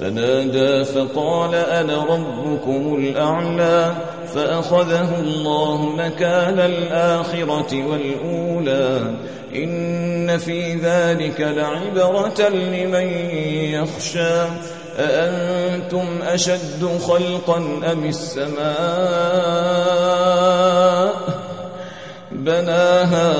فنادى فقال أنا ربكم الأعلى فأخذه الله مكان الآخرة والأولى إن في ذلك لعبرة لمن يخشى أأنتم أشد خلقا أم السماء بناها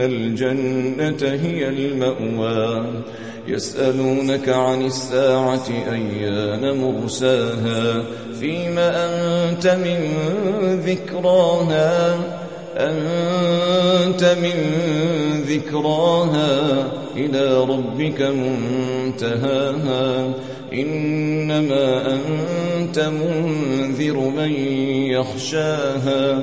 الجنة هي المأوى. يسألونك عن الساعة أيان مرساها؟ فيما أنت من ذكراها؟ أنت من ذكراها؟ إلى ربك منتهاها. إنما أنت منذر من يخشاها.